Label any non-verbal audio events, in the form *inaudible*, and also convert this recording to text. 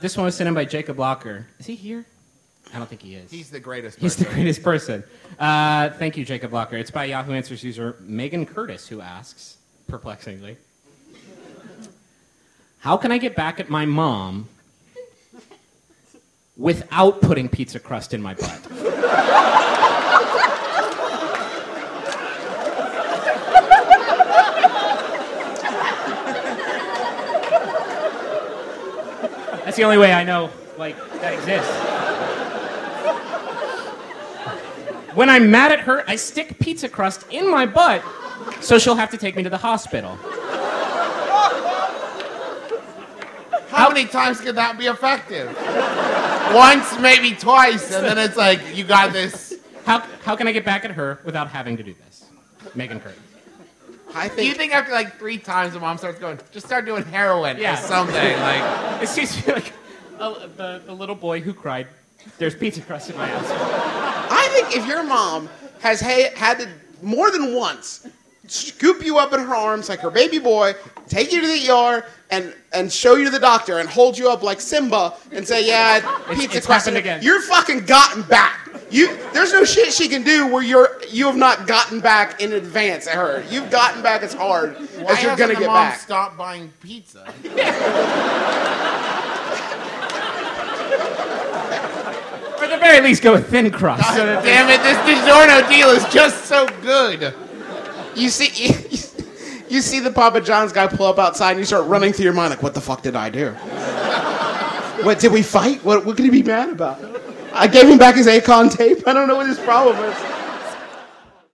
This one was sent in by Jacob Locker. Is he here? I don't think he is. He's the greatest. He's the person. greatest person. Uh, thank you, Jacob Locker. It's by Yahoo Answers user Megan Curtis, who asks, perplexingly, How can I get back at my mom without putting pizza crust in my butt? That's the only way I know, like, that exists. When I'm mad at her, I stick pizza crust in my butt, so she'll have to take me to the hospital. How many times could that be effective? Once, maybe twice, and then it's like you got this. How, how can I get back at her without having to do this? Megan Curtis. I Do you think think after like three times, the mom starts going, just start doing heroin Yeah. or something? Like, It seems to be like the, the little boy who cried, There's pizza crust in my asshole. I think if your mom has ha- had to more than once scoop you up in her arms like her baby boy, take you to the ER, and and show you to the doctor and hold you up like Simba and say, "Yeah, pizza it's crust." again. You're fucking gotten back. You there's no shit she can do where you're you have not gotten back in advance at her. You've gotten back as hard why as you're hasn't gonna the get mom back. stop buying pizza? Or at the very least, go with thin crust. so that Damn it, this DiGiorno deal is just so good. You see, *laughs* you, see the Papa John's guy pull up outside, and you start running through your mind like, "What the fuck did I do? what did we fight? What, what could he be mad about? I gave him back his Akon tape. I don't know what his problem is."